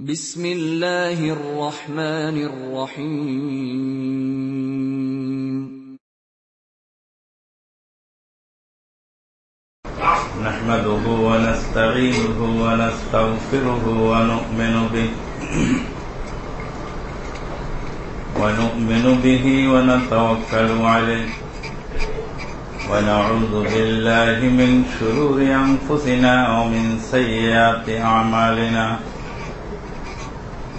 بسم الله الرحمن الرحيم نحمده ونستعينه ونستغفره ونؤمن به ونؤمن به ونتوكل عليه ونعوذ بالله من شرور أنفسنا ومن سيئات أعمالنا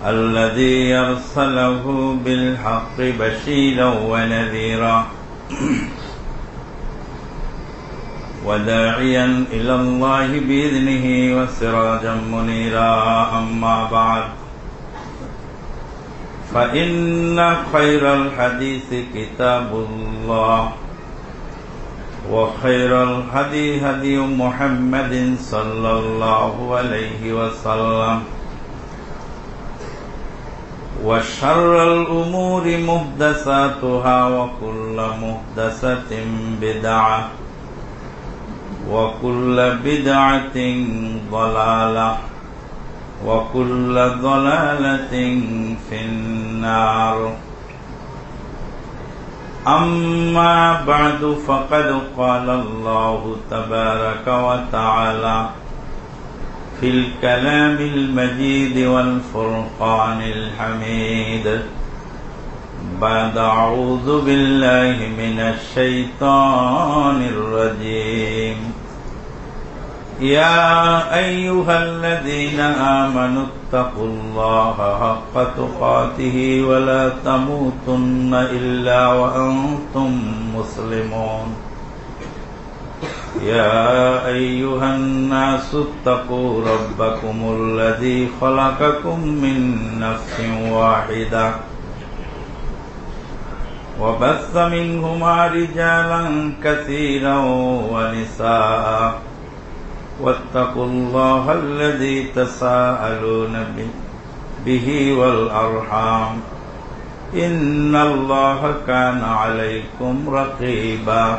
الذي يرسله بالحق بشيرا ونذيرا. وداعيا إلى الله بإذنه وسراجا منيرا. أما بعد فإن خير الحديث كتاب الله وخير الهدي هدي محمد صلى الله عليه وسلم. وشر الأمور محدثاتها وكل محدثة بدعة وكل بدعة ضلالة وكل ضلالة في النار. أما بعد فقد قال الله تبارك وتعالى في الكلام المجيد والفرقان الحميد. بعد أعوذ بالله من الشيطان الرجيم. يا أيها الذين آمنوا اتقوا الله حق تقاته ولا تموتن إلا وأنتم مسلمون. يا أيها الناس اتقوا ربكم الذي خلقكم من نفس واحدة وبث منهما رجالا كثيرا ونساء واتقوا الله الذي تساءلون به والأرحام. إن الله كان عليكم رقيبا.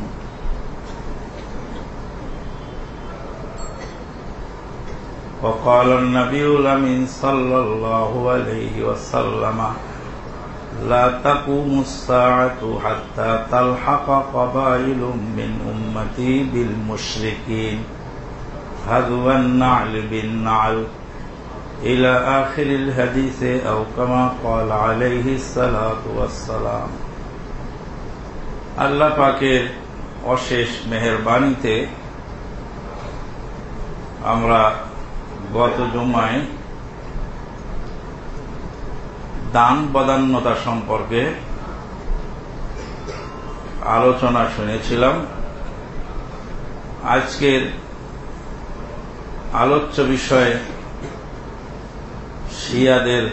وقال النبي لمن صلى الله عليه وسلم لا تقوم الساعة حتى تلحق قبائل من أمتي بالمشركين هذو النعل بالنعل إلى آخر الحديث أو كما قال عليه الصلاة والسلام আল্লাহ পাকের অশেষ মেহরবানিতে আমরা গত জমায় দান বদান্যতা সম্পর্কে আলোচনা শুনেছিলাম। আজকের আলোচ্য বিষয়ে শিয়াদের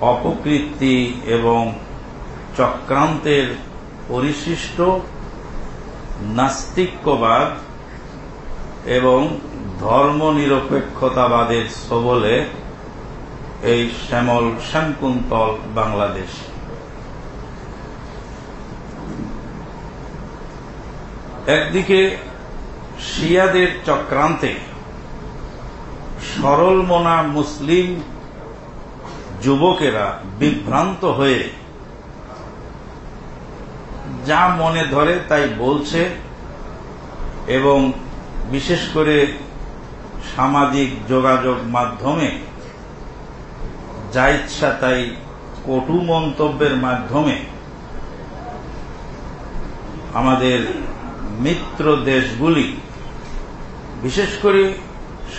অপকৃতি এবং চক্রান্তের পরিশিষ্ট নাস্তিক্যবাদ এবং ধর্মনিরপেক্ষতাবাদের সবলে এই শ্যামল শ্যামকুন্তল বাংলাদেশ। একদিকে শিয়াদের চক্রান্তে সরল মনা মুসলিম যুবকেরা বিভ্রান্ত হয়ে যা মনে ধরে তাই বলছে এবং বিশেষ করে সামাজিক যোগাযোগ মাধ্যমে যা ইচ্ছা তাই কটু মন্তব্যের মাধ্যমে আমাদের মিত্র দেশগুলি, বিশেষ করে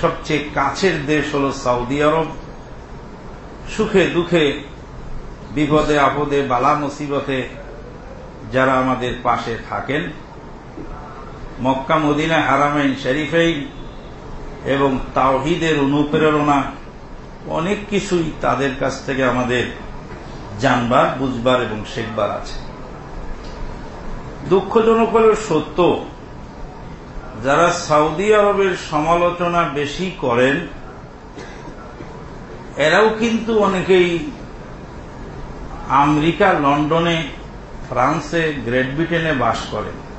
সবচেয়ে কাছের দেশ হল সৌদি আরব, সুখে দুঃখে, বিপদে আপদে, বালা মুসিবতে যারা আমাদের পাশে থাকেন মক্কা মদিনা হারামাইন শরীফেই এবং তাওহিদের অনুপ্রেরণা, অনেক কিছুই তাদের কাছ থেকে আমাদের জানবার, বুঝবার এবং শেখবার আছে। দুঃখজনক হল সত্য, যারা সৌদি আরবের সমালোচনা বেশি করেন, এরাও কিন্তু অনেকেই আমেরিকা, লন্ডনে, ফ্রান্সে, গ্রেট ব্রিটেনে বাস করেন।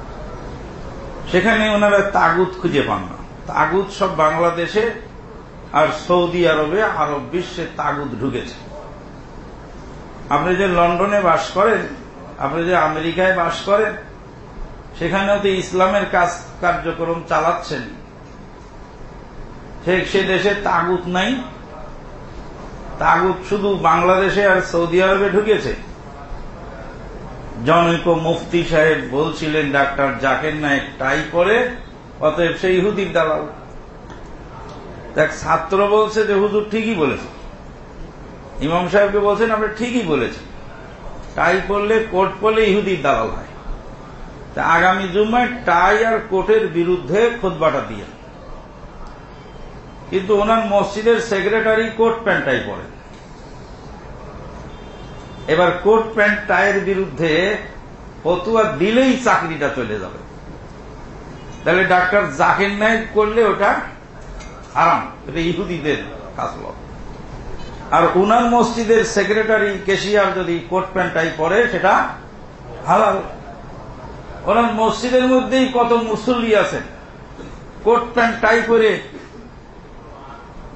সেখানে ওনারা তাগুত খুঁজে পান না। তাগুত সব বাংলাদেশে আর সৌদি আরবে, আরব বিশ্বে তাগুত ঢুকেছে। আপনি যে লন্ডনে বাস করেন, আপনি যে আমেরিকায় বাস করেন, সেখানেও তো ইসলামের কাজ কার্যক্রম চালাচ্ছেন। ঠিক সে দেশে তাগুত নাই। তাগুত শুধু বাংলাদেশে আর সৌদি আরবে ঢুকেছে। জনৈক মুফতি সাহেব বলছিলেন, ডাক্তার জাকের নায়ক টাই করে, অতএব সেই হুদির দালাল। দেখ, ছাত্র বলছে যে হুজুর ঠিকই বলেছে। ইমাম সাহেবকে বলছেন, আপনি ঠিকই বলেছেন। টাই পড়লে কোট পড়লে ইহুদির দালাল হয়। তা আগামী জুম্মায় টাই আর কোটের বিরুদ্ধে খোদবাটা দিয়ে। কিন্তু ওনার মসজিদের সেক্রেটারি কোট প্যান্টাই পড়েন এবার কোট প্যান্ট টাইয়ের বিরুদ্ধে ফতুয়া দিলেই চাকরিটা চলে যাবে। তাহলে ডাক্তার জাকির নায়ক করলে ওটা আরাম এটা ইহুদিদের কাজ আর উনার মসজিদের সেক্রেটারি কেশিয়ার যদি কোট প্যান্ট টাই পরে, সেটা হালাল। ওনার মসজিদের মধ্যেই কত মুসল্লি আছেন। কোট প্যান্ট টাই করে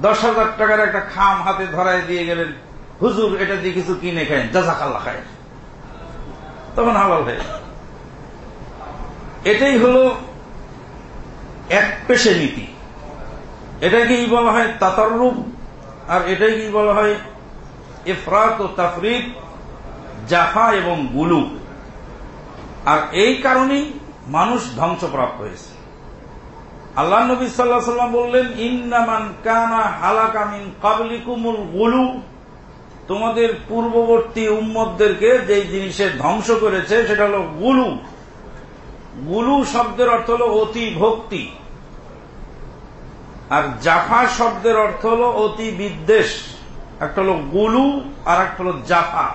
দশ হাজার টাকার একটা খাম হাতে ধরায় দিয়ে গেলেন। হুজুর এটা দিয়ে কিছু কিনে খায় জাজাকাল্লা খায়। তখন হালাল হয়ে এটাই হল এক পেশে নীতি। এটাকেই বলা হয় তাতাররূপ আর এটাই কি বলা হয় ইফরাত ও তাফরিদ, জাফা এবং গুলু আর এই কারণেই মানুষ ধ্বংসপ্রাপ্ত হয়েছে। আল্লাহ নবী সাল্লাহ সাল্লাম বললেন, ইন্নামান কানা হালাকামিন কাবলিকুমুল গুলু। তোমাদের পূর্ববর্তী উম্মদদেরকে যে জিনিসের ধ্বংস করেছে, সেটা হল গুলু। গুলু শব্দের অর্থ হল অতি ভক্তি। আর জাফা শব্দের অর্থ হল অতি বিদ্বেষ। একটা হল গুলু, আর একটা হল জাফা।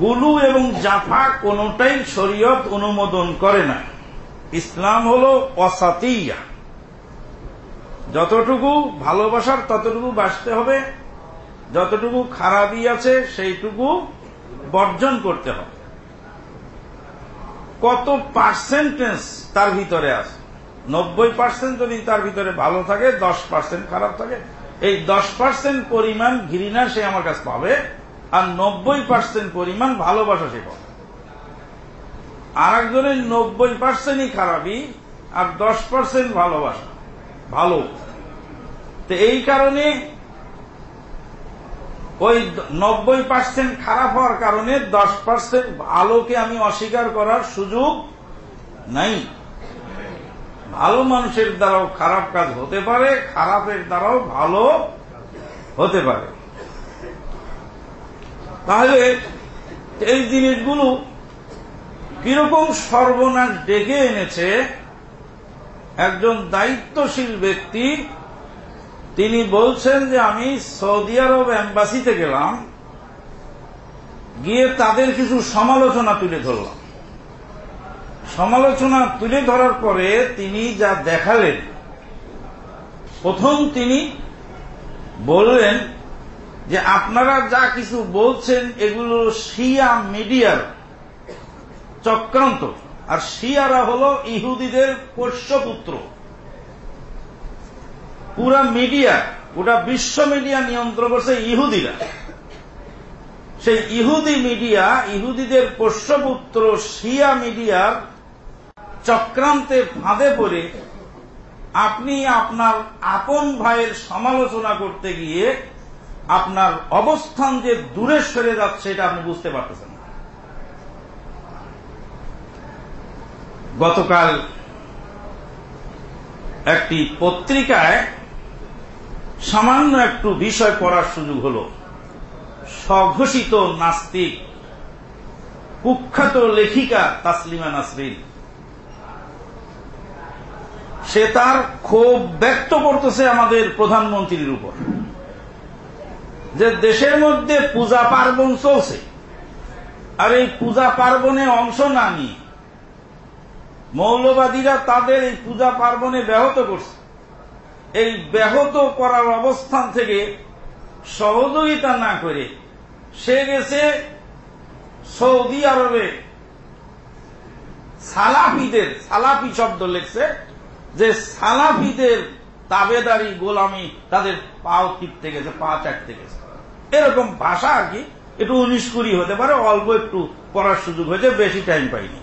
গুলু এবং জাফা কোনটাই শরীয়ত অনুমোদন করে না। ইসলাম হল অসাতিয়া। যতটুকু ভালোবাসার ততটুকু বাঁচতে হবে, যতটুকু খারাপই আছে সেইটুকু বর্জন করতে হবে। কত পার্সেন্টেজ তার ভিতরে আছে? নব্বই পার্সেন্ট যদি তার ভিতরে ভালো থাকে, দশ পার্সেন্ট খারাপ থাকে, এই দশ পার্সেন্ট পরিমাণ ঘৃণা সে আমার কাছে পাবে আর নব্বই পার্সেন্ট পরিমাণ ভালোবাসা সে পাবে। আর একজনের নব্বই পার্সেন্টই খারাপই আর দশ পার্সেন্ট ভালোবাসা। ভালো। তো এই কারণে ওই নব্বই পার্সেন্ট খারাপ হওয়ার কারণে দশ পার্সেন্ট ভালোকে আমি অস্বীকার করার সুযোগ নাই। ভালো মানুষের দ্বারাও খারাপ কাজ হতে পারে, খারাপের দ্বারাও ভালো হতে পারে। তাহলে এই জিনিসগুলো কীরকম সর্বনাশ ডেকে এনেছে একজন দায়িত্বশীল ব্যক্তি, তিনি বলছেন যে আমি সৌদি আরব এম্বাসিতে গেলাম, গিয়ে তাদের কিছু সমালোচনা তুলে ধরলাম। সমালোচনা তুলে ধরার পরে তিনি যা দেখালেন, প্রথম তিনি বললেন যে আপনারা যা কিছু বলছেন এগুলো শিয়া মিডিয়ার চক্রান্ত। আর শিয়ারা হল ইহুদিদের পোষ্যপুত্র পুরা মিডিয়া গোটা বিশ্ব মিডিয়া নিয়ন্ত্রণ করছে ইহুদিরা। সেই ইহুদি মিডিয়া, ইহুদিদের পোষ্যপুত্র শিয়া মিডিয়ার চক্রান্তে ফাঁদে পড়ে আপনি আপনার আপন ভাইয়ের সমালোচনা করতে গিয়ে আপনার অবস্থান যে দূরে সরে যাচ্ছে, এটা আপনি বুঝতে পারতেছেন গতকাল একটি পত্রিকায় সামান্য একটু বিষয় পড়ার সুযোগ হল। স্বঘোষিত নাস্তিক, কুখ্যাত লেখিকা তাসলিমা নাসরিন। সে তার ক্ষোভ ব্যক্ত করতেছে আমাদের প্রধানমন্ত্রীর উপর। যে দেশের মধ্যে পূজা পার্বণ চলছে, আর এই পূজা পার্বণে অংশ না নিয়ে মৌলবাদীরা তাদের এই পূজা পার্বণে ব্যাহত করছে। এই ব্যাহত করার অবস্থান থেকে সহযোগিতা না করে সে গেছে সৌদি আরবে। সালাফিদের, সালাফি শব্দ লিখছে যে সালাফিদের তাবেদারি গোলামি তাদের পাও টিপতে গেছে, পা চাটতে গেছে। এরকম ভাষা আর কি, একটু উনিশ কুড়ি হতে পারে, অল্প একটু পড়ার সুযোগ হয়েছে, বেশি টাইম পাইনি।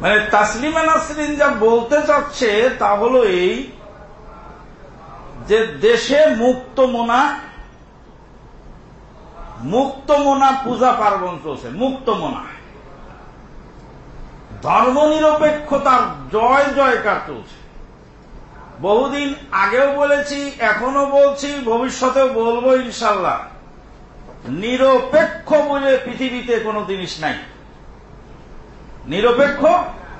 মানে তাসলিমা নাসরিন যা বলতে চাচ্ছে তা হল এই যে দেশে মুক্ত মোনা মুক্ত মোনা পূজা পার্বণ চলছে, মুক্ত মোনা। ধর্মনিরপেক্ষতার জয় জয়কার চলছে। বহুদিন আগেও বলেছি এখনও বলছি, ভবিষ্যতেও বলব ইনশাল্লাহ। নিরপেক্ষ বলে পৃথিবীতে কোনো জিনিস নাই। নিরপেক্ষ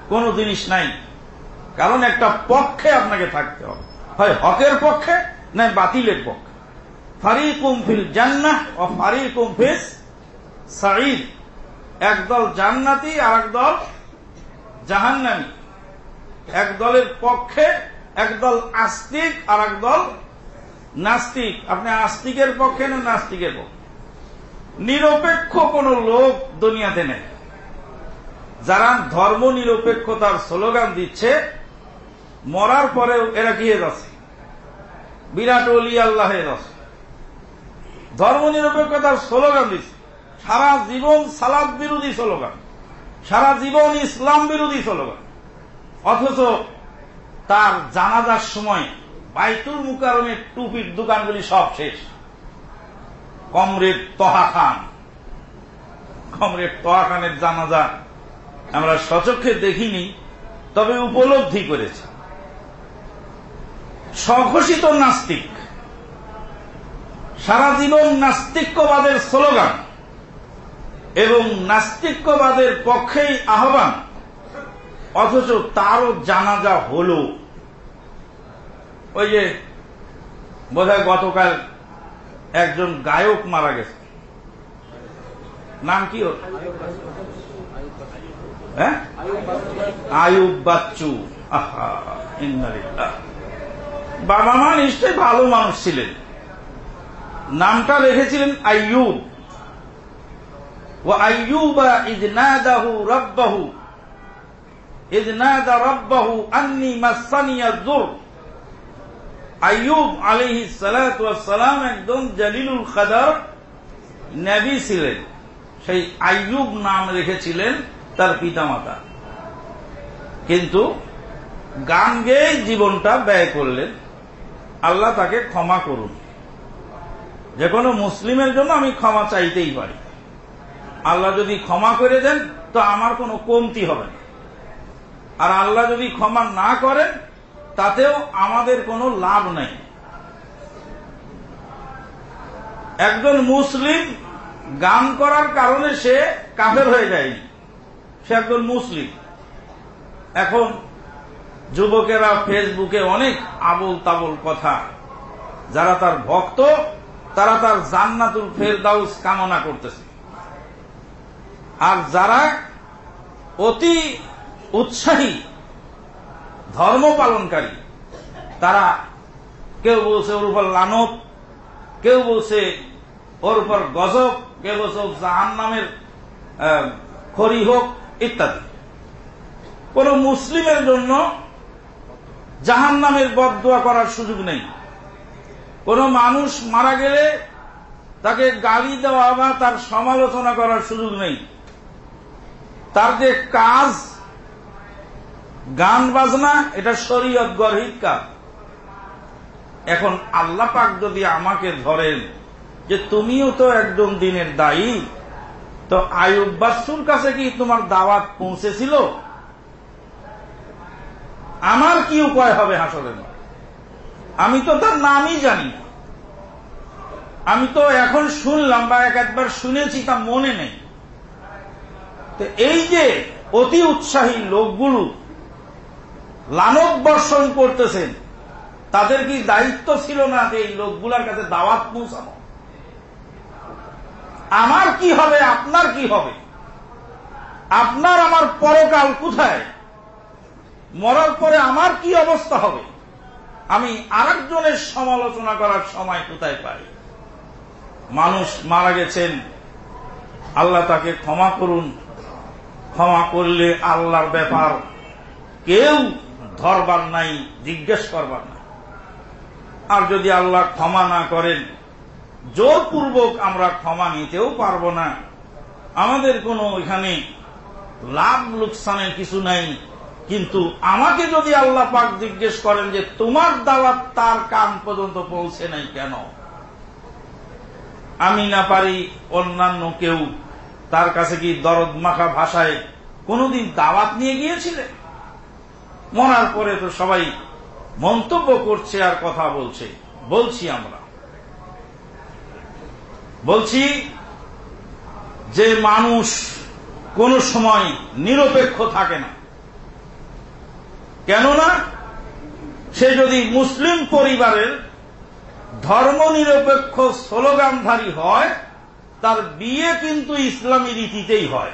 কোন জিনিস নাই। কারণ একটা পক্ষে আপনাকে থাকতে হবে। হয় হকের পক্ষে না বাতিলের পক্ষে। ফারিকুম ফিল জান্নাহ ও ফারিকুম ফিস সাঈদ। একদল জান্নাতি আর একদল জাহান্নামি। এক দলের পক্ষে একদল আস্তিক আর একদল নাস্তিক। আপনি আস্তিকের পক্ষে না নাস্তিকের পক্ষে? নিরপেক্ষ কোন লোক দুনিয়াতে নেই। যারা ধর্ম নিরপেক্ষতার স্লোগান দিচ্ছে, মরার পরেও এরা গিয়ে যাচ্ছে? বিরাট অলি আল্লাহ ধর্ম নিরপেক্ষতার স্লোগান দিচ্ছে। সারা জীবন সালাদ বিরোধী স্লোগান। সারা জীবন ইসলাম বিরোধী স্লোগান। অথচ তার জানাজার সময় বাইতুল মুকারমের টুপির দোকানগুলি সব শেষ। কমরেড তহা খান। কমরেড তহা খানের জানাজা আমরা সচক্ষে দেখিনি, তবে উপলব্ধি করেছি। স্বঘোষিত নাস্তিক সারা জীবন নাস্তিক্যবাদের স্লোগান এবং নাস্তিক্যবাদের পক্ষেই আহ্বান, অথচ তারও জানাজা হল। ওই যে বোধহয় গতকাল একজন গায়ক মারা গেছে। নাম কি হ্যাঁ আয়ুব বাচ্চু। আহা বাবা মা নিশ্চয় ভালো মানুষ ছিলেন। নামটা রেখেছিলেন আইয়ুব। ও আইয়ুবা ইদ নাদাহু রব্বাহু। ইদ নাদা রব্বাহু আন্নি মাসানিয়া জুর আইয়ুব আলাইহি সালাতু সালাম একদম জলিলুল কদর নবী ছিলেন। সেই আইয়ুব নাম রেখেছিলেন তার পিতামাতা। কিন্তু গান গেয়ে জীবনটা ব্যয় করলেন। আল্লাহ তাকে ক্ষমা করুন। যে কোনো মুসলিমের জন্য আমি ক্ষমা চাইতেই পারি। আল্লাহ যদি ক্ষমা করে দেন, তো আমার কোনো কমতি হবে না। আর আল্লাহ যদি ক্ষমা না করেন, তাতেও আমাদের কোনো লাভ নেই। একজন মুসলিম গান করার কারণে সে কাফের হয়ে যায়নি। সে একজন মুসলিম। এখন যুবকেরা ফেসবুকে অনেক আবল তাবল কথা। যারা তার ভক্ত, তারা তার জান্নাতুল ফেরদাউস কামনা করতেছে। আর যারা অতি উৎসাহী, ধর্ম পালনকারী, তারা কেউ বলছে ওর উপর লানত, কেউ বলছে ওর উপর গজব, কেউ বলছে জাহান নামের খড়ি হোক ইত্যাদি। কোন মুসলিমের জন্য জাহান নামের বদুয়া করার সুযোগ নেই। কোন মানুষ মারা গেলে তাকে গালি দেওয়া বা তার সমালোচনা করার সুযোগ নেই। তার যে কাজ, গান বাজনা, এটা শরীয়ত গরহিত কাজ। এখন আল্লাহ পাক যদি আমাকে ধরেন যে তুমিও তো একজন দিনের দায়ী তো আয়ুব বাস্তুর কাছে কি তোমার দাওয়াত পৌঁছেছিল? আমার কি উপায় হবে হাসলের আমি তো তার নামই জানি না। আমি তো এখন শুনলাম বা এক একবার শুনেছি, তা মনে নেই। তো এই যে অতি উৎসাহী লোকগুলো লানব বর্ষণ করতেছেন, তাদের কি দায়িত্ব ছিল না যে এই লোকগুলার কাছে দাওয়াত পৌঁছানো? আমার কি হবে, আপনার কি হবে? আপনার আমার পরকাল কোথায়? মরার পরে আমার কি অবস্থা হবে? আমি আরেকজনের সমালোচনা করার সময় কোথায় পাই? মানুষ মারা গেছেন, আল্লাহ তাকে ক্ষমা করুন। ক্ষমা করলে আল্লাহর ব্যাপার কেউ ধরবার নাই, জিজ্ঞেস করবার নাই। আর যদি আল্লাহ ক্ষমা না করেন জোরপূর্বক আমরা ক্ষমা নিতেও পারব না। আমাদের কোনো এখানে লাভ লোকসানের কিছু নাই। কিন্তু আমাকে যদি আল্লাহ পাক জিজ্ঞেস করেন যে তোমার দাওয়াত তার কান পর্যন্ত পৌঁছে নাই কেন? আমি না পারি, অন্যান্য কেউ তার কাছে কি দরদ মাখা ভাষায় কোনদিন দাওয়াত নিয়ে গিয়েছিলেন মরার পরে তো সবাই মন্তব্য করছে আর কথা বলছে। বলছি আমরা। বলছি যে মানুষ কোন সময় নিরপেক্ষ থাকে না। কেননা সে যদি মুসলিম পরিবারের ধর্মনিরপেক্ষ স্লোগানধারী হয়, তার বিয়ে কিন্তু ইসলামী রীতিতেই হয়।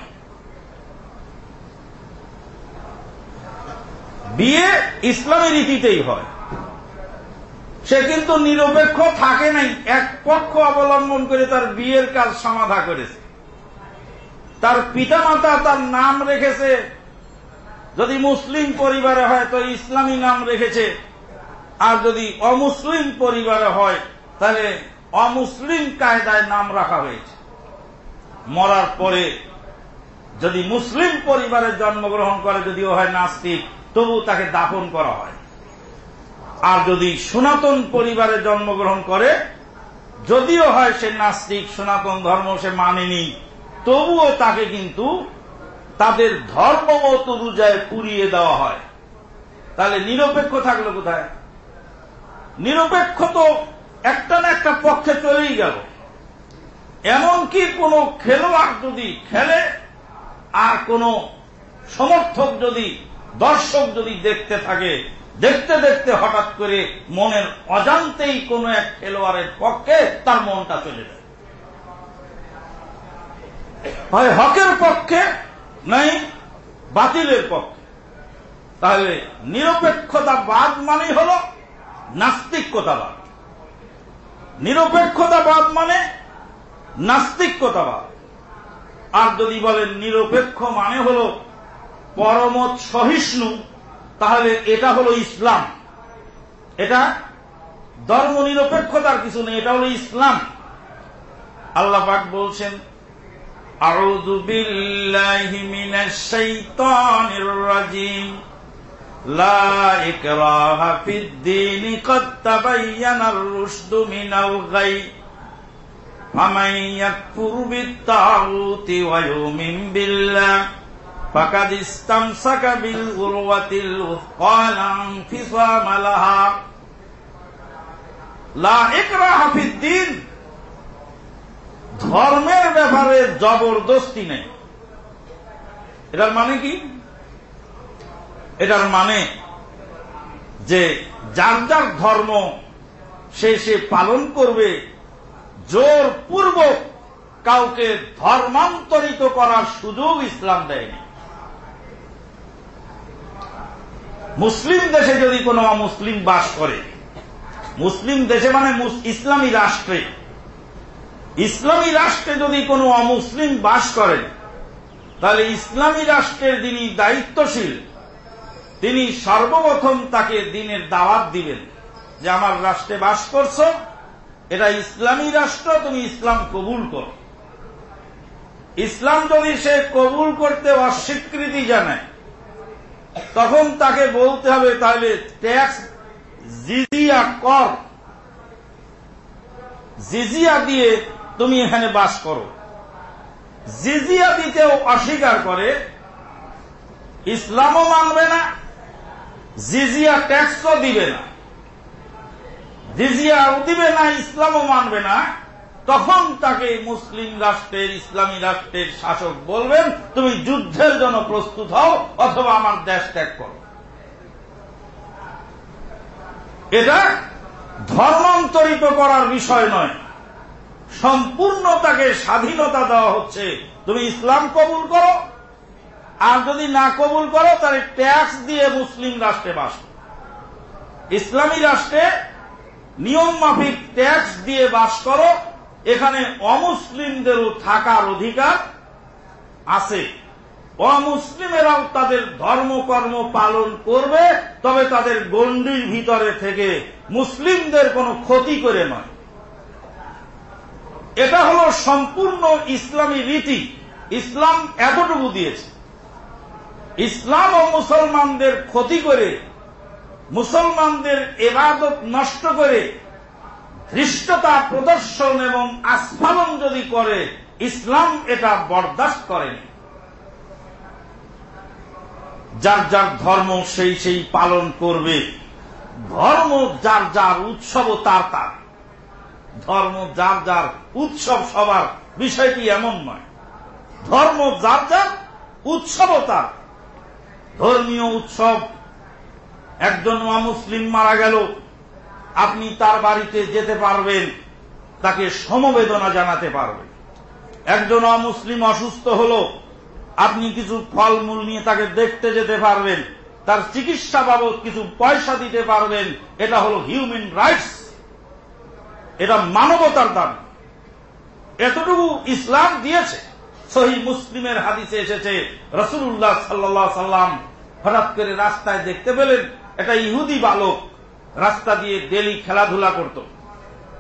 বিয়ে ইসলামী রীতিতেই হয়। সে কিন্তু নিরপেক্ষ থাকে নাই, এক পক্ষ অবলম্বন করে তার বিয়ের কাজ সমাধা করেছে। তার পিতামাতা তার নাম রেখেছে। যদি মুসলিম পরিবারে হয় তো ইসলামী নাম রেখেছে। আর যদি অমুসলিম পরিবারে হয়, তাহলে অমুসলিম কায়দায় নাম রাখা হয়েছে। মরার পরে যদি মুসলিম পরিবারে জন্মগ্রহণ করে যদিও হয় নাস্তিক, তবু তাকে দাফন করা হয়। আর যদি সনাতন পরিবারে জন্মগ্রহণ করে, যদিও হয় সে নাস্তিক, সনাতন ধর্ম সে মানেনি, তবুও তাকে কিন্তু তাদের ধর্মমত অনুযায়ী পুড়িয়ে দেওয়া হয়। তাহলে নিরপেক্ষ থাকল কোথায়? নিরপেক্ষ তো একটা না একটা পক্ষে চলেই গেল। এমনকি কোন খেলোয়াড় যদি খেলে, আর কোন সমর্থক যদি, দর্শক যদি দেখতে থাকে দেখতে দেখতে হঠাৎ করে মনের অজান্তেই কোন এক খেলোয়াড়ের পক্ষে তার মনটা চলে যায়। হকের পক্ষে নাই, বাতিলের পক্ষে। তাহলে নিরপেক্ষতা বাদ মানেই হল নাস্তিকতাবাদ। নিরপেক্ষতাবাদ মানে নাস্তিকতাবাদ। আর যদি বলেন নিরপেক্ষ মানে হল পরমত সহিষ্ণু তাহলে এটা হলো ইসলাম এটা ধর্ম নিরপেক্ষতার কিছু নেই এটা হলো ইসলাম আল্লাহ পাক বলছেন أعوذ بالله من الشيطان الرجيم لا إكراه في الدين قد تبين الرشد من الغي فمن يكفر بالطاغوت ويؤمن بالله فقد استمسك بالغروة الوثقى لا انفصام لها لا إكراه في الدين ধর্মের ব্যাপারে জবরদস্তি নেই এটার মানে কি এটার মানে যে যার যার ধর্ম সে সে পালন করবে জোর পূর্বক কাউকে ধর্মান্তরিত করার সুযোগ ইসলাম দেয়নি মুসলিম দেশে যদি কোনো অমুসলিম বাস করে, মুসলিম দেশে মানে ইসলামী রাষ্ট্রে ইসলামী রাষ্ট্রে যদি কোনো অমুসলিম বাস করেন, তাহলে ইসলামী রাষ্ট্রের যিনি দায়িত্বশীল, তিনি সর্বপ্রথম তাকে দিনের দাওয়াত দিবেন যে আমার রাষ্ট্রে বাস করছ, এটা ইসলামী রাষ্ট্র, তুমি ইসলাম কবুল করো। ইসলাম যদি সে কবুল করতে অস্বীকৃতি জানায় তখন তাকে বলতে হবে তাহলে ট্যাক্স জিজিয়া কর। জিজিয়া দিয়ে তুমি এখানে বাস করো। জিজিয়া দিতেও অস্বীকার করে, ইসলামও মানবে না, জিজিয়া ট্যাক্সও দিবে না। জিজিয়াও দিবে না, ইসলামও মানবে না। তখন তাকে মুসলিম রাষ্ট্রের, ইসলামী রাষ্ট্রের শাসক বলবেন, তুমি যুদ্ধের জন্য প্রস্তুত হও, অথবা আমার দেশ ত্যাগ করো। এটা ধর্মান্তরিত করার বিষয় নয়। সম্পূর্ণ তাকে স্বাধীনতা দেওয়া হচ্ছে। তুমি ইসলাম কবুল করো, আর যদি না কবুল করো, তাহলে ট্যাক্স দিয়ে মুসলিম রাষ্ট্রে বাস ইসলামী রাষ্ট্রে নিয়ম মাফিক ট্যাক্স দিয়ে বাস করো এখানে অমুসলিমদেরও থাকার অধিকার আছে। অমুসলিমেরাও তাদের ধর্মকর্ম পালন করবে, তবে তাদের গণ্ডির ভিতরে থেকে মুসলিমদের কোনো ক্ষতি করে নয়। এটা হল সম্পূর্ণ ইসলামী রীতি। ইসলাম এতটুকু দিয়েছে। ইসলাম ও মুসলমানদের ক্ষতি করে, মুসলমানদের এবাদত নষ্ট করে ধৃষ্টতা প্রদর্শন এবং আস্ফালন যদি করে, ইসলাম এটা বরদাস্ত করেনি। যার যার ধর্ম সেই সেই পালন করবে। ধর্ম যার যার উৎসব তার তার। ধর্ম যার যার উৎসব সবার বিষয়টি এমন নয়। ধর্ম যার যার উৎসব তার। ধর্মীয় উৎসব, একজন মুসলিম মারা গেল আপনি তার বাড়িতে যেতে পারবেন, তাকে সমবেদনা জানাতে পারবেন। একজন অমুসলিম অসুস্থ হল, আপনি কিছু ফলমূল নিয়ে তাকে দেখতে যেতে পারবেন, তার চিকিৎসা বাবদ কিছু পয়সা দিতে পারবেন, এটা হল হিউম্যান রাইটস এটা মানবতার দাম এতটুকু ইসলাম দিয়েছে। সহি মুসলিমের হাদিসে এসেছে রসুল্লাহ সাল্লাহ সাল্লাম হঠাৎ করে রাস্তায় দেখতে পেলেন এটা ইহুদি বালক রাস্তা দিয়ে ডেলি খেলাধুলা করত।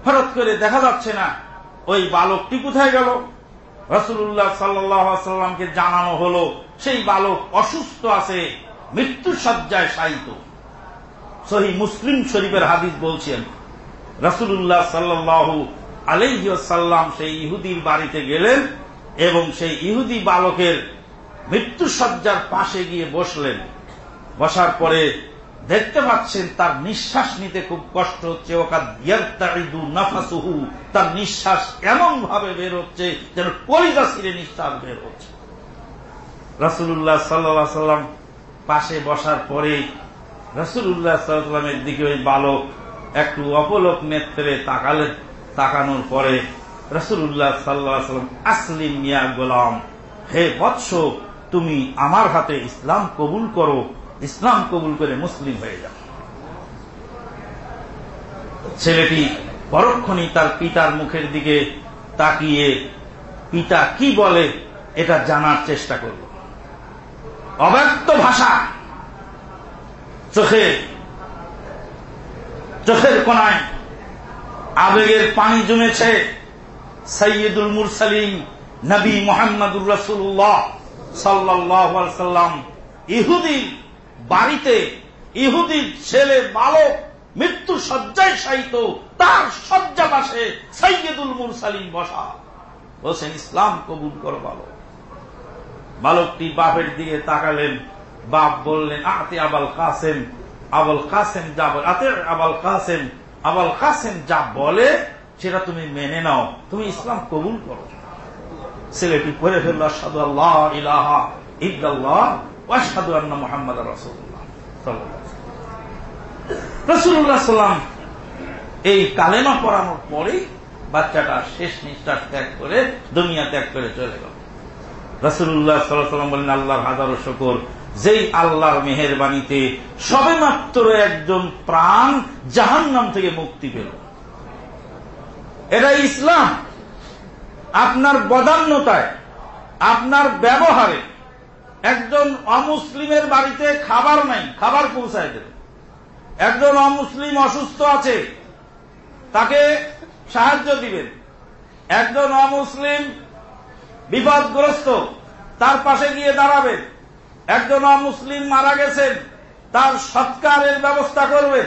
হঠাৎ করে দেখা যাচ্ছে না, ওই বালকটি কোথায় গেল? রসুল্লাহ সাল্লামকে জানানো হলো, সেই বালক অসুস্থ আছে মৃত্যু সজ্জায় শায়িত। সহি মুসলিম শরীফের হাদিস বলছেন রসুল্লাহ সাল্লাহ আলহ্লাম সেই ইহুদির বাড়িতে গেলেন এবং সেই ইহুদি বালকের মৃত্যু সজ্জার পাশে গিয়ে বসলেন। বসার পরে দেখতে পাচ্ছেন, তার নিঃশ্বাস নিতে খুব কষ্ট হচ্ছে। নাফাসুহু, তার নিঃশ্বাস এমন ভাবে বের হচ্ছে যেন কলিজা ছিঁড়ে নিঃশ্বাস বের হচ্ছে। রসুল্লাহ সাল্লা সাল্লাম পাশে বসার পরে রসুল্লাহ সাল্লামের দিকে ওই বালক একটু অপলোক নেত্রে তাকালেন তাকানোর পরে রসুল্লাহ সাল্লাহ সাল্লাম আসলিম মিয়া গোলাম, হে বৎস, তুমি আমার হাতে ইসলাম কবুল করো। ইসলাম কবুল করে মুসলিম হয়ে যান ছেলেটি পরক্ষণই তার পিতার মুখের দিকে তাকিয়ে, পিতা কি বলে এটা জানার চেষ্টা করল অব্যক্ত ভাষা। চোখে, চোখের কোনায় আবেগের পানি জমেছে সৈয়দুল মুরসালিম নবী মোহাম্মদুর রসুল্লাহ সাল্লাহ সাল্লাম। ইহুদি বাড়িতে ইহুদির ছেলে বালক মৃত্যু শয্যায় সাহিত তার শয্যা পাশে সৈয়দুল মুরসালিম বসা। বলছেন, ইসলাম কবুল করো বালক। বালকটি বাপের দিকে তাকালেন। বাপ বললেন, আতে আবাল কাসেম। আবুল কাসেম যা বলে, আতে আবাল কাসেম। আবাল কাসেম যা বলে, সেটা তুমি মেনে নাও। তুমি ইসলাম কবুল করো। ছেলেটি পড়ে ফেলল সাদু আল্লাহ ইলাহা ইদাল্লাহ ওয়াসাদু সাল্লাম এই কালেমা পড়ানোর পরেই বাচ্চাটা শেষ নিঃশ্বাস ত্যাগ করে দুনিয়া ত্যাগ করে চলে গেল। রসুল্লাহ সাল্লাম আল্লাহর হাজারো শকর। যেই আল্লাহর সবে মাত্র একজন প্রাণ জাহান্নাম থেকে মুক্তি পেল। এটা ইসলাম। আপনার বদান্যতায়, আপনার ব্যবহারে একজন অমুসলিমের বাড়িতে খাবার নাই, খাবার পৌঁছায় দেবে। একজন অমুসলিম অসুস্থ আছে, তাকে সাহায্য দিবেন। একজন অমুসলিম বিপদগ্রস্ত, তার পাশে গিয়ে দাঁড়াবেন। একজন অমুসলিম মারা গেছেন, তার সৎকারের ব্যবস্থা করবেন।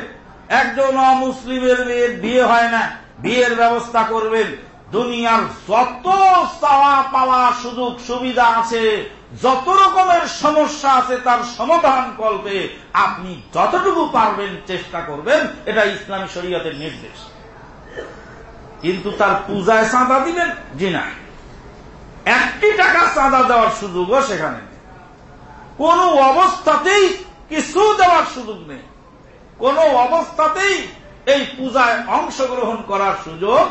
একজন অমুসলিমের মেয়ের বিয়ে হয় না, বিয়ের ব্যবস্থা করবেন। দুনিয়ার যত চাওয়া পাওয়া সুযোগ সুবিধা আছে, যত রকমের সমস্যা আছে তার সমাধান কল্পে আপনি যতটুকু পারবেন চেষ্টা করবেন, এটা ইসলামী শরীয়তের নির্দেশ। কিন্তু তার পূজায় চাঁদা দিবেন? জি না। একটি টাকা চাঁদা দেওয়ার সুযোগও সেখানে নেই। কোন অবস্থাতেই কিছু দেওয়ার সুযোগ নেই। কোন অবস্থাতেই এই পূজায় অংশগ্রহণ করার সুযোগ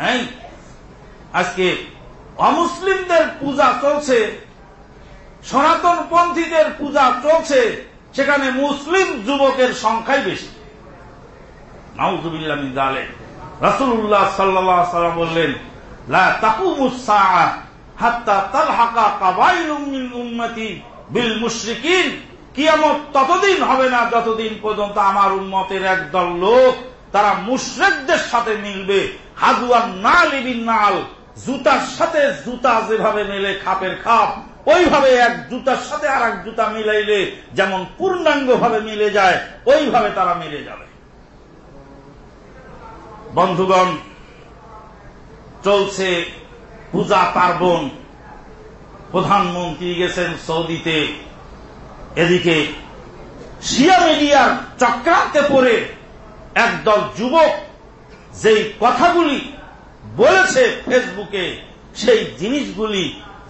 নেই আজকে অমুসলিমদের পূজা চলছে সনাতন পন্থীদের পূজা চলছে, সেখানে মুসলিম যুবকের সংখ্যাই বেশি। নাউজুবিল্লাহ জালেম রাসূলুল্লাহ সাল্লাম বললেন ততদিন হবে না যতদিন পর্যন্ত আমার উন্মতের একদল লোক, তারা মুশরিকদের সাথে মিলবে। হাদুয়ান নাল ইবিন নাল, জুতার সাথে জুতা যেভাবে মেলে খাপের খাপ, ওইভাবে এক জুতার সাথে আর এক জুতা মিলাইলে যেমন পূর্ণাঙ্গ ভাবে মিলে যায়, ওইভাবে তারা মিলে যাবে। বন্ধুগণ, চলছে পূজা পার্বণ। প্রধানমন্ত্রী গেছেন সৌদিতে। এদিকে শিয়া মিডিয়ার চক্রান্তে পড়ে একদল যুবক যেই কথাগুলি বলেছে ফেসবুকে, সেই জিনিসগুলি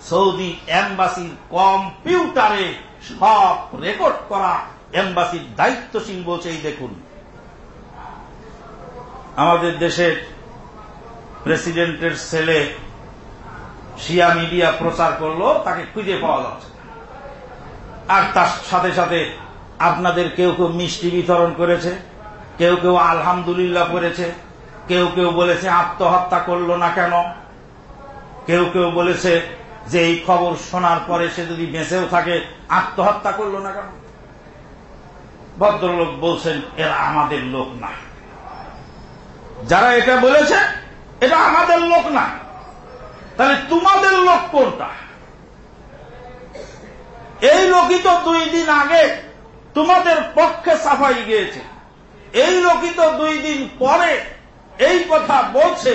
সৌদি এম্বাসির কম্পিউটারে সব রেকর্ড করা এম্বাসির দায়িত্বশীল বলছে, এই দেখুন। আমাদের দেশের প্রেসিডেন্টের ছেলে শিয়া মিডিয়া প্রচার করল, তাকে খুঁজে পাওয়া যাচ্ছে। আর তার সাথে সাথে আপনাদের কেউ কেউ মিষ্টি বিতরণ করেছে, কেউ কেউ আলহামদুলিল্লাহ করেছে কেউ কেউ বলেছে আত্মহত্যা করল না কেন? কেউ কেউ বলেছে যে এই খবর শোনার পরে সে যদি বেঁচেও থাকে, আত্মহত্যা করল না কেন? ভদ্রলোক বলছেন, এরা আমাদের লোক না। যারা এটা বলেছে, এটা আমাদের লোক না। তাহলে তোমাদের লোক কোনটা? এই লোকই তো দুই দিন আগে তোমাদের পক্ষে সাফাই গিয়েছে। এই লোকই তো দুই দিন পরে এই কথা বলছে,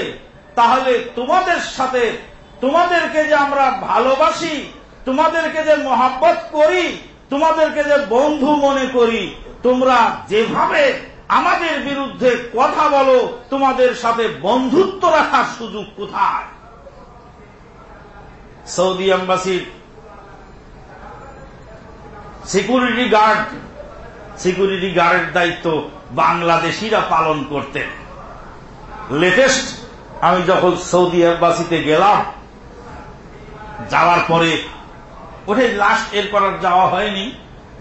তাহলে তোমাদের সাথে, তোমাদেরকে যে আমরা ভালোবাসি, তোমাদেরকে যে মহাব্বত করি, তোমাদেরকে যে বন্ধু মনে করি, তোমরা যেভাবে আমাদের বিরুদ্ধে কথা বলো, তোমাদের সাথে বন্ধুত্ব রাখার সুযোগ কোথায়? সৌদি এম্বাসির সিকিউরিটি গার্ড সিকিউরিটি গার্ডের দায়িত্ব বাংলাদেশিরা পালন করতেন। লেটেস্ট আমি যখন সৌদি এম্বাসিতে গেলাম, যাওয়ার পরে ওটাই লাস্ট এরপর আর যাওয়া হয়নি,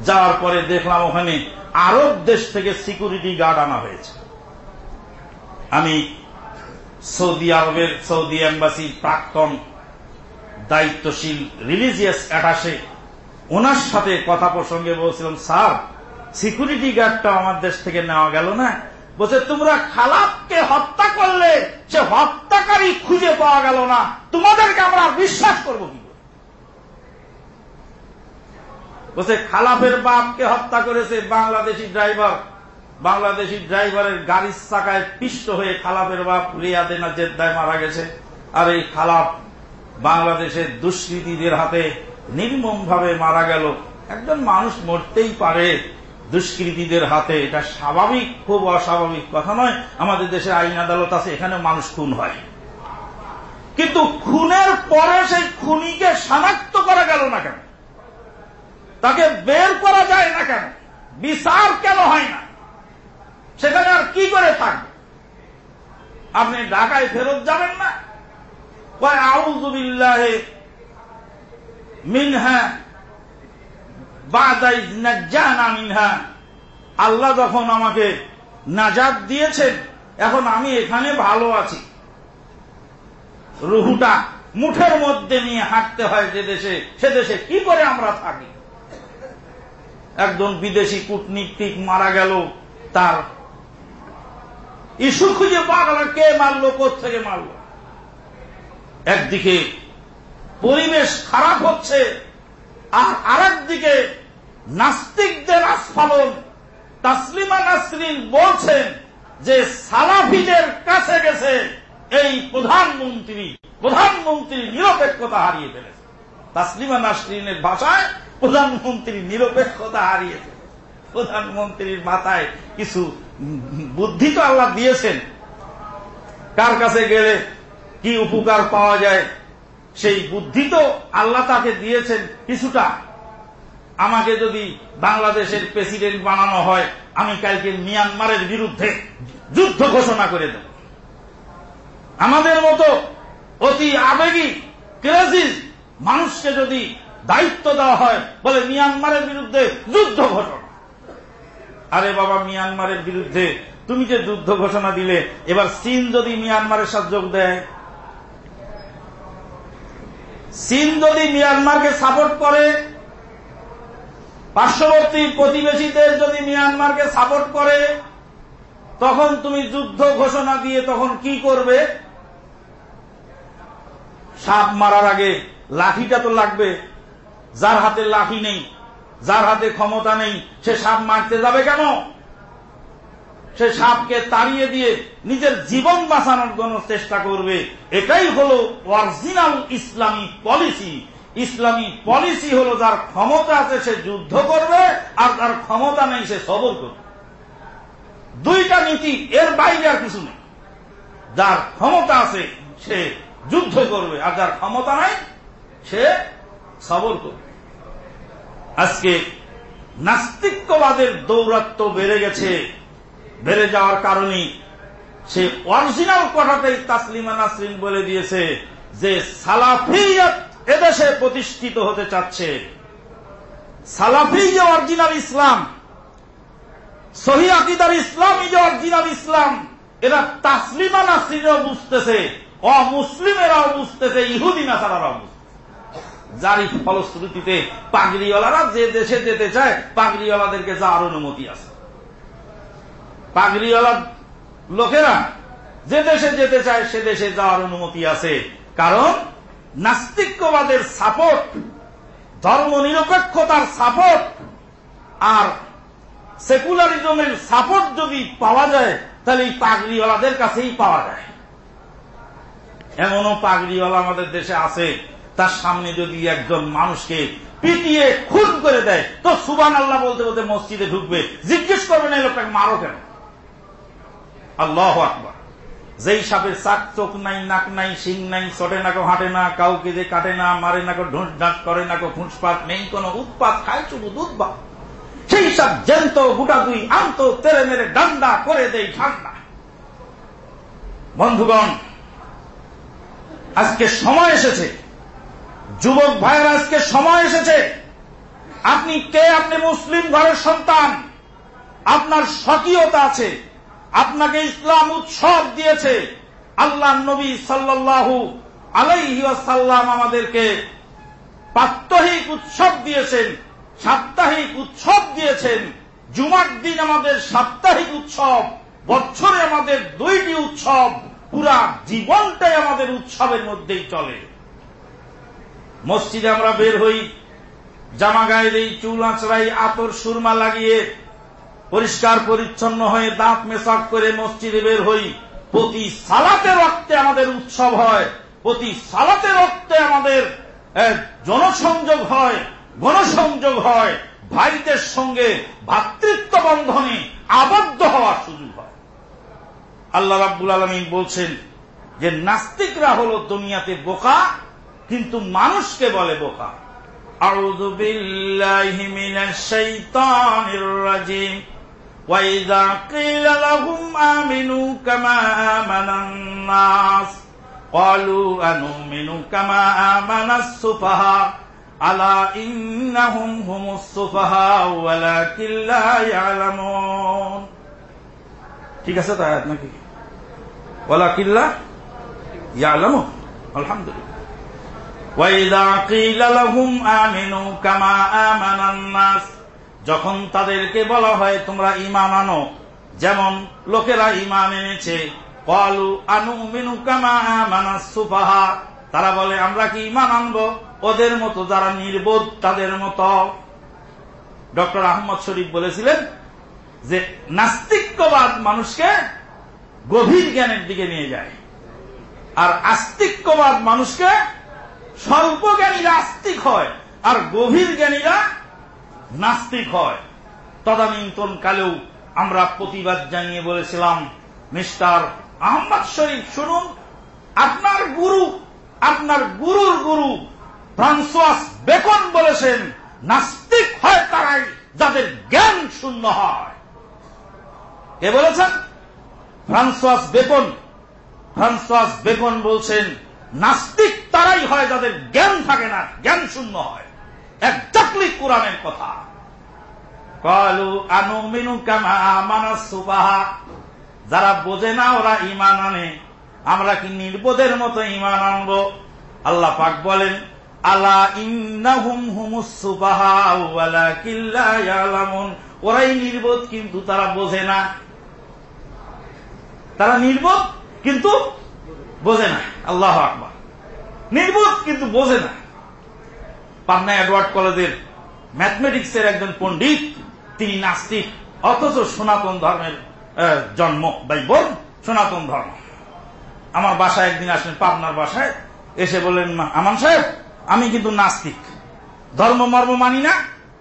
যাওয়ার পরে দেখলাম ওখানে আরব দেশ থেকে সিকিউরিটি গার্ড আনা হয়েছে। আমি সৌদি আরবের, সৌদি এম্বাসির প্রাক্তন দায়িত্বশীল রিলিজিয়াস অ্যাটাসে ওনার সাথে কথা প্রসঙ্গে বলছিলাম, স্যার সিকিউরিটি গার্ডটা আমার দেশ থেকে নেওয়া গেল না? বলছে, তোমরা খালাপকে হত্যা করলে সে হত্যাকারী খুঁজে পাওয়া গেল না। তোমাদেরকে আমরা বিশ্বাস করব কি বলছে খালাফের বাপকে হত্যা করেছে বাংলাদেশি ড্রাইভার। বাংলাদেশি ড্রাইভারের গাড়ির চাকায় পিষ্ট হয়ে খালাফের বাপ রিয়াদে না জেদ্দায় মারা গেছে। আর এই খালাফ বাংলাদেশের দুষ্কৃতীদের হাতে নির্মম ভাবে মারা গেল। একজন মানুষ মরতেই পারে। দুষ্কৃতীদের হাতে এটা স্বাভাবিক, খুব অস্বাভাবিক কথা নয়। আমাদের দেশে আইন আদালত আছে এখানে মানুষ খুন হয়। কিন্তু খুনের পরে সেই খুনিকে শনাক্ত করা গেল না কেন? তাকে বের করা যায় না কেন? বিচার কেন হয় না? সেখানে আর কি করে থাকবে? আপনি ঢাকায় ফেরত যাবেন না? কয় আউজুবিল্লাহে মিনহা আল্লাহ যখন আমাকে নাজাদ দিয়েছেন, এখন আমি এখানে ভালো আছি। রুহুটা মুঠের মধ্যে নিয়ে হাঁটতে হয় যে দেশে, সে দেশে কি করে আমরা থাকি? একজন বিদেশি কূটনীতিক মারা গেল, তার ইস্যু খুঁজে পাওয়া গেল, কে মারলো থেকে মারলো? একদিকে পরিবেশ খারাপ হচ্ছে আর আরেকদিকে নাস্তিকদের আস্ফালন তাসলিমা নাসরিন বলছেন যে সালাফিদের কাছে গেছে এই প্রধানমন্ত্রী। প্রধানমন্ত্রী নিরপেক্ষতা হারিয়ে ফেলেছে। তাসলিমা নাসরিনের ভাষায় প্রধানমন্ত্রী নিরপেক্ষতা হারিয়ে হারিয়েছে প্রধানমন্ত্রীর মাথায় কিছু বুদ্ধি তো আল্লাহ দিয়েছেন। কার কাছে গেলে কি উপকার পাওয়া যায়? সেই বুদ্ধি তো আল্লাহ তাকে দিয়েছেন কিছুটা। আমাকে যদি বাংলাদেশের প্রেসিডেন্ট বানানো হয়, আমি কালকে মিয়ানমারের বিরুদ্ধে যুদ্ধ ঘোষণা করে দেব। আমাদের মতো অতি আবেগী ক্রেজিজ মানুষকে যদি দায়িত্ব দেওয়া হয়, বলে মিয়ানমারের বিরুদ্ধে যুদ্ধ ঘোষণা। আরে বাবা, মিয়ানমারের বিরুদ্ধে তুমি যে যুদ্ধ ঘোষণা দিলে, এবার চীন যদি মিয়ানমারের সাথে যোগ দেয় চীন যদি মিয়ানমারকে সাপোর্ট করে, পার্শ্ববর্তী প্রতিবেশীদের যদি মিয়ানমারকে সাপোর্ট করে, তখন তুমি যুদ্ধ ঘোষণা দিয়ে তখন কি করবে? সাপ মারার আগে লাঠিটা তো লাগবে। যার হাতে লাঠি নেই, যার হাতে ক্ষমতা নেই, সে সাপ মারতে যাবে কেন? সে সাপকে তাড়িয়ে দিয়ে নিজের জীবন বাঁচানোর জন্য চেষ্টা করবে। এটাই হলো অরিজিনাল ইসলামী পলিসি ইসলামী পলিসি হলো যার ক্ষমতা আছে সে যুদ্ধ করবে আর যার ক্ষমতা নেই সে সবর করবে। দুইটা নীতি, এর বাইরে আর কিছু নেই। যার ক্ষমতা আছে সে যুদ্ধ করবে আর যার ক্ষমতা নাই সে সবর করবে। আজকে নাস্তিক্যবাদের দৌরাত্ম বেড়ে গেছে। বেড়ে যাওয়ার কারণে সে অরিজিনাল কথাটাই তাসলিমা নাসরিন বলে দিয়েছে যে সালাফিয়ত এদেশে প্রতিষ্ঠিত হতে চাচ্ছে। সালাফি যে অরিজিনাল ইসলাম, সহি আকিদার ইসলামই যে অরিজিনাল ইসলাম এরা তাসলিমা নাসরিনও বুঝতেছে, অমুসলিমেরাও বুঝতেছে, ইহুদি নাসারারাও বুঝতেছে। যারই ফলশ্রুতিতে পাগড়িওয়ালারা যে দেশে যেতে চায়, পাগড়িওয়ালাদেরকে যাওয়ার অনুমতি আছে। পাগড়িওয়ালা লোকেরা যে দেশে যেতে চায়, সে দেশে যাওয়ার অনুমতি আছে। কারণ নাস্তিক্যবাদের সাপোর্ট ধর্ম নিরপেক্ষতার সাপোর্ট আর সেকুলারিজমের সাপোর্ট যদি পাওয়া যায়, তাহলে এই পাগড়িওয়ালাদের কাছেই পাওয়া যায়। এমনও পাগড়িওয়ালা আমাদের দেশে আছে, তার সামনে যদি একজন মানুষকে পিটিয়ে খুন করে দেয়, তো সুবান আল্লাহ বলতে বলতে মসজিদে ঢুকবে। জিজ্ঞেস করবে না, এই লোকটাকে মারো কেন? আল্লাহ আকবর। যেই সাপের চাক চোখ নাই, নাক নাই, শিং নাই চটে না হাঁটে না, কাউকে যে কাটে না, মারে ঢুঁস ঢাস করে ফুঁসপাত নেই, কোন উৎপাত খায় সেই সব দুই আন্ত তেরে মেরে ডান্ডা করে দেই ঠান্ডা বন্ধুগণ, আজকে সময় এসেছে। যুবক ভাইয়ের, আজকে সময় এসেছে। আপনি কে? আপনি মুসলিম ঘরের সন্তান। আপনার স্বকীয়তা আছে। আপনাকে ইসলাম উৎসব দিয়েছে। আল্লাহ নবী সাল্লাহু আলাইহি আমাদেরকে প্রাত্যহিক উৎসব দিয়েছেন, সাপ্তাহিক উৎসব দিয়েছেন। জুমার দিন আমাদের সাপ্তাহিক উৎসব, বছরে আমাদের দুইটি উৎসব, পুরা জীবনটাই আমাদের উৎসবের মধ্যেই চলে। মসজিদে আমরা বের হই, জামা গায়ে দিই, চুল আঁচড়াই, আতর সুরমা লাগিয়ে পরিষ্কার পরিচ্ছন্ন হয়ে দাঁত মেশাক করে মসজিদে বের হই। প্রতি সালাতে রক্তে আমাদের উৎসব হয়। প্রতি সালাতে রক্তে আমাদের জনসংযোগ হয়, গণসংযোগ হয়। ভাইদের সঙ্গে ভাতৃত্ব বন্ধনে আবদ্ধ হওয়ার সুযোগ হয়। আল্লাহ রাব্বুল আলমী বলছেন যে, নাস্তিকরা হল দুনিয়াতে বোকা, কিন্তু মানুষকে বলে বোকা। আউযু বিল্লাহি মিনাশ শাইতানির রাজিম। وإذا قيل لهم آمنوا كما آمن الناس قالوا أنؤمن كما آمن السفهاء ألا إنهم هم السفهاء ولكن لا يعلمون ঠিক আছে তাই নাকি ওলা কিল্লা ইয়ালামু আলহামদুলিল্লাহ وَإِذَا قِيلَ لَهُمْ آمِنُوا كَمَا آمَنَ النَّاسُ যখন তাদেরকে বলা হয়, তোমরা ইমান আনো। যেমন লোকেরা ঈমান এনেছে। ক্বালু আনুমিনু কামা আমানাস সুফাহা। তারা বলে, আমরা কি ঈমান আনব? ওদের মতো যারা নির্বোধ, তাদের মতো। ডক্টর আহমদ শরীফ বলেছিলেন যে, নাস্তিক্যবাদ মানুষকে গভীর জ্ঞানের দিকে নিয়ে যায়। আর আস্তিক্যবাদ মানুষকে স্বল্প জ্ঞানীরা আস্তিক হয়, আর গভীর জ্ঞানীরা নাস্তিক হয়। তদানীন্তন কালেও আমরা প্রতিবাদ জানিয়ে বলেছিলাম, মিস্টার আহমদ শরীফ, শুনুন, আপনার গুরু, আপনার গুরুর গুরু ফ্রান্সোয়াস বেকন বলেছেন, নাস্তিক হয় তারাই যাদের জ্ঞান শূন্য হয়। কে বলেছেন? Francis beacon. ফ্রান্সোয়াস বেকন বলছেন, নাস্তিক তারাই হয় যাদের জ্ঞান থাকে না, জ্ঞান শূন্য হয়। একজাক্টলি কোরআনের কথা। কালু আনুমিনু কামা আমানা সুবাহা। যারা বোঝে না, ওরা ইমান আনে। আমরা কি নির্বোধের মতো ইমান আনব? আল্লাহ পাক বলেন, আলা ইন্নাহুম হুমুস সুবাহা ওয়ালাকিন লা ইয়ালামুন। ওরাই নির্বোধ, কিন্তু তারা বোঝে না। তারা নির্বোধ, কিন্তু বোঝে না। আল্লাহ আকবার। নির্বোধ, কিন্তু বোঝে না। পাবনা এডওয়ার্ড কলেজের ম্যাথমেটিক্সের একজন পণ্ডিত, তিনি নাস্তিক, অথচ সনাতন ধর্মের জন্ম বাই বোন, সনাতন ধর্ম। আমার বাসায় একদিন আসলেন, পাবনার বাসায়, এসে বললেন আমান সাহেব, আমি কিন্তু নাস্তিক। ধর্ম, মর্ম মানি না,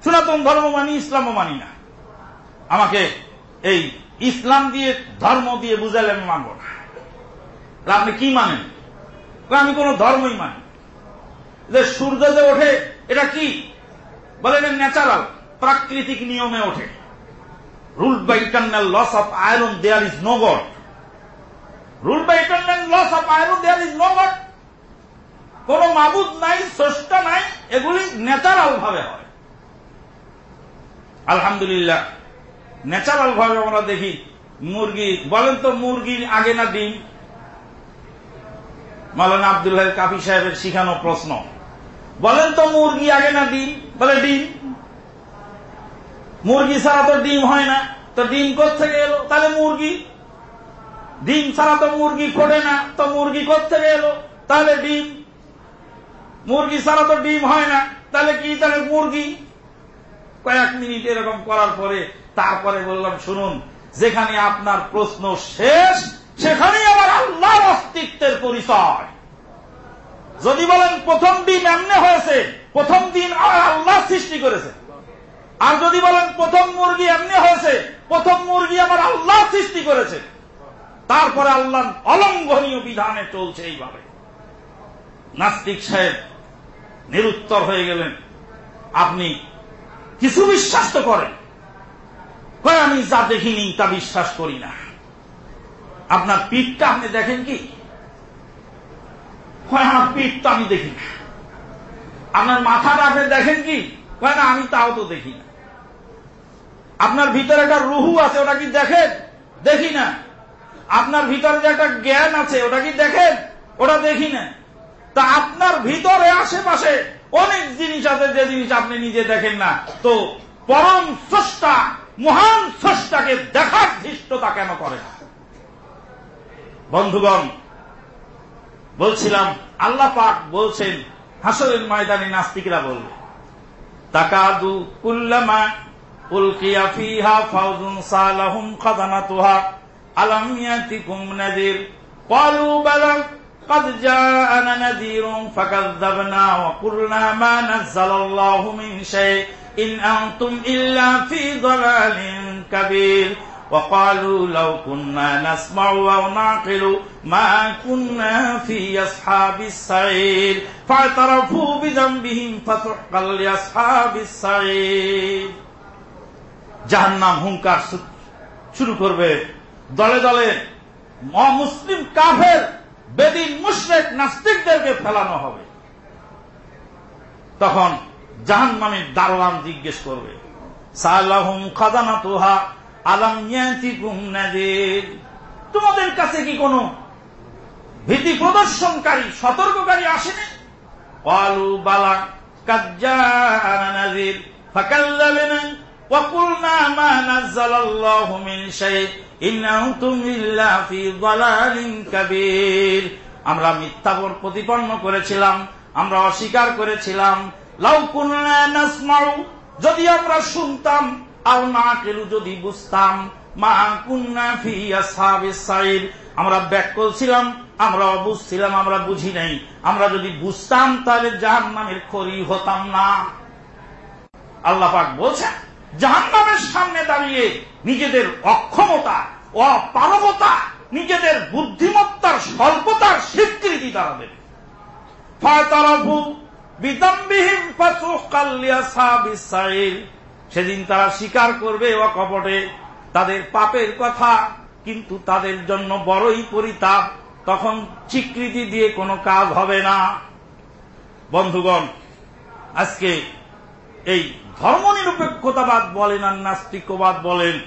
সনাতন ধর্ম মানি, ইসলামও মানি না। আমাকে এই ইসলাম দিয়ে, ধর্ম দিয়ে বুঝালে আমি মানব না। আপনি কি মানেন? আমি কোন ধর্মই মানি যে সূর্য যে ওঠে এটা কি? বলে এটা ন্যাচারাল প্রাকৃতিক নিয়মে ওঠে। Ruled by eternal laws of iron there is no god rule by eternal laws of iron there is no god কোন মাবুদ নাই, স্রষ্টা নাই, এগুলি ন্যাচারাল ভাবে হয়। আলহামদুলিল্লাহ ন্যাচারাল ভাবে আমরা দেখি, মুরগি, বলেন তো মুরগির আগে না ডিম? মালানা আব্দুল হাই কাফি সাহেবের শিখানো প্রশ্ন। বলেন তো মুরগি আগে না ডিম? বলে ডিম। মুরগি ছাড়া তো ডিম হয় না। তো ডিম থেকে এলো? তাহলে মুরগি। ডিম ছাড়া তো মুরগি ফোটে না। তো মুরগি থেকে এলো? তাহলে ডিম। মুরগি ছাড়া তো ডিম হয় না। তাহলে কি? তাহলে মুরগি। কয়েক মিনিট এরকম করার পরে তারপরে বললাম, শুনুন, যেখানে আপনার প্রশ্ন শেষ, সেখানেই আবার আল্লাহর অস্তিত্বের পরিচয়। যদি বলেন প্রথম দিন এমনি হয়েছে, প্রথম দিন আল্লাহ সৃষ্টি করেছে। আর যদি বলেন প্রথম মুরগি এমনি হয়েছে, প্রথম মুরগি আমার আল্লাহ সৃষ্টি করেছে। তারপরে আল্লাহ অলঙ্ঘনীয় বিধানে চলছে এইভাবে। নাস্তিক সাহেব নিরুত্তর হয়ে গেলেন। আপনি কিছু বিশ্বাস তো করেন। আমি যা দেখিনি তা বিশ্বাস করি না। আপনার পিঠটা আপনি দেখেন কি? কয় আমার পিঠ তো আমি দেখি আপনার মাথাটা আপনি দেখেন কি? কয় না, আমি তাও তো দেখি না। আপনার ভিতরে একটা রুহু আছে, ওটা কি দেখেন? দেখি না। আপনার ভিতরে যে একটা জ্ঞান আছে, ওটা কি দেখেন? ওটা দেখি না। তা আপনার ভিতরে, আশেপাশে অনেক জিনিস আছে, যে জিনিস আপনি নিজে দেখেন না। তো পরম স্রষ্টা, মহান স্রষ্টাকে দেখার ধৃষ্টতা কেন করে বন্ধুগণ বলছিলাম আল্লাহ পাক বলছেন হাসরের ময়দানে নাস্তিকরা বলবে তাকাদু কুল্লামা উলকিয়া ফিহা ফাউজুন সালাহুম খাজানাতুহা আলাম ইয়াতিকুম নাযির قالوا بلى قد جاءنا نذير فكذبنا وقلنا ما نزل الله من شيء إن أنتم إلا في ضلال كبير وقالوا لو كنا نسمع أو نعقل ما كنا في أصحاب السعير فاعترفوا بذنبهم فسحقا لأصحاب السعير জাহান্নাম হুঙ্কার শু- শুরু করবে দলে দলে মুসলিম কাফের বেদিন মুশরেক নাস্তিকদেরকে ফেলানো হবে তখন জাহান্নামের দারোয়ান জিজ্ঞেস করবে সালাহুম খাজানা তোহা আলাম ইয়াতিকুম নাযির তোমাদের কাছে কি কোনো ভীতি প্রদর্শনকারী সতর্ককারী আসেনি قالوا بلى قد جاءنا نذير فكذبنا وقلنا ما نزل الله من شيء إن أنتم إلا في ضلال كبير আমরা মিথ্যাপর প্রতিপন্ন করেছিলাম আমরা অস্বীকার করেছিলাম লাউ কুননা নাসমাউ যদি আমরা শুনতাম আও না কেউ যদি বুঝতাম, মা কুন্না সাইর আমরা ব্যাকল ছিলাম, আমরা অবুঝ ছিলাম, আমরা বুঝি নাই। আমরা যদি বুঝতাম, তাহলে জাহান্নামের খড়ি হতাম না। আল্লাহ পাক বলছেন, জাহান্নামের সামনে দাঁড়িয়ে নিজেদের অক্ষমতা, অপারগতা, নিজেদের বুদ্ধিমত্তার স্বল্পতার স্বীকৃতি তারা দেবে। ফাতারাফু বিদম্বিহিম ফাসুকাল লিয়াসাবিস সাইর সেদিন তারা স্বীকার করবে অকপটে তাদের পাপের কথা। কিন্তু তাদের জন্য বড়ই পরিতাপ, তখন স্বীকৃতি দিয়ে কোনো কাজ হবে না। বন্ধুগণ, আজকে এই ধর্মনিরপেক্ষতাবাদ বলেন আর নাস্তিকবাদ বলেন,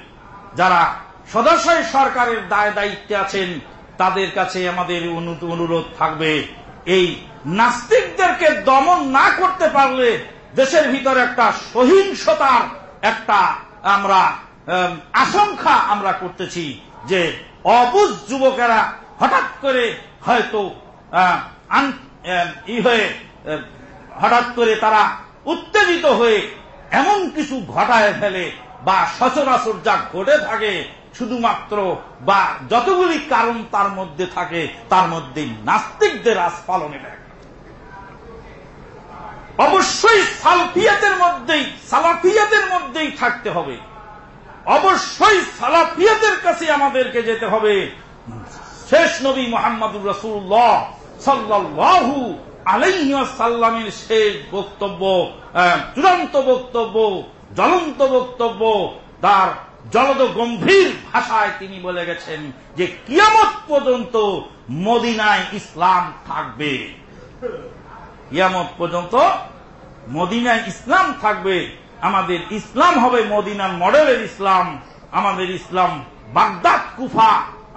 যারা সদস্যই সরকারের দায় দায়িত্বে আছেন, তাদের কাছে আমাদের অনু- অনুরোধ থাকবে, এই নাস্তিকদেরকে দমন না করতে পারলে দেশের ভিতরে একটা সহিংসতার একটা আমরা আশঙ্কা আমরা করতেছি যে অবুজ যুবকেরা হঠাৎ করে হয়তো ই হয়ে হঠাৎ করে তারা উত্তেজিত হয়ে এমন কিছু ঘটায় ফেলে বা সচরাচর যা ঘটে থাকে শুধুমাত্র বা যতগুলি কারণ তার মধ্যে থাকে, তার মধ্যে নাস্তিকদের আস্ফালনে দেখা অবশ্যই সালফিয়াতের মধ্যেই সালাফিয়াতের মধ্যেই থাকতে হবে। অবশ্যই সালাফিয়াতের কাছে আমাদেরকে যেতে হবে। শেষ নবী মোহাম্মদুর রসুল্লাহ সাল্লাহু আলাইসাল্লামের শেষ বক্তব্য চূড়ান্ত বক্তব্য, জ্বলন্ত বক্তব্য, তার জলদ গম্ভীর ভাষায় তিনি বলে গেছেন যে কিয়ামত পর্যন্ত মদিনায় ইসলাম থাকবে। কিয়ামত পর্যন্ত মদিনায় ইসলাম থাকবে। আমাদের ইসলাম হবে মদিনার মডেলের ইসলাম। আমাদের ইসলাম বাগদাদ, কুফা।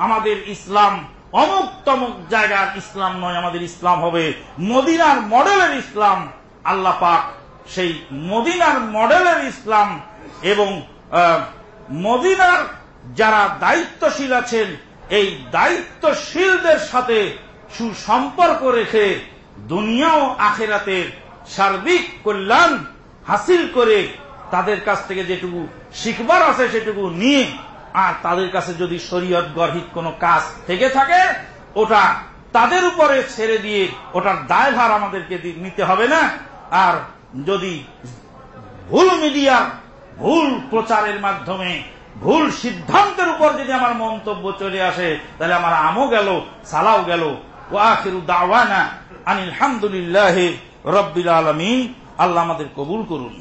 আমাদের ইসলাম অমুক তমুক জায়গার ইসলাম নয়, আমাদের ইসলাম হবে মদিনার মডেলের ইসলাম। আল্লাহ পাক সেই মদিনার মডেলের ইসলাম এবং মদিনার যারা দায়িত্বশীল আছেন, এই দায়িত্বশীলদের সাথে সুসম্পর্ক রেখে দুনিয়া ও আখেরাতের সার্বিক কল্যাণ হাসিল করে তাদের কাছ থেকে যেটুকু শিখবার আছে সেটুকু নিয়ে, আর তাদের কাছে যদি শরীয়ত গর্হিত কোনো কাজ থেকে থাকে, ওটা তাদের উপরে ছেড়ে দিয়ে ওটার দায়ভার আমাদেরকে নিতে হবে না। আর যদি ভুল মিডিয়ার ভুল প্রচারের মাধ্যমে, ভুল সিদ্ধান্তের উপর যদি আমার মন্তব্য চলে আসে, তাহলে আমার আমও গেল, সালাও গেল। ও আখিরু দাওয়ানা আনিল হামদুলিল্লাহ রব্বিল আলমিন আল্লাহ আমাদের কবুল করুন।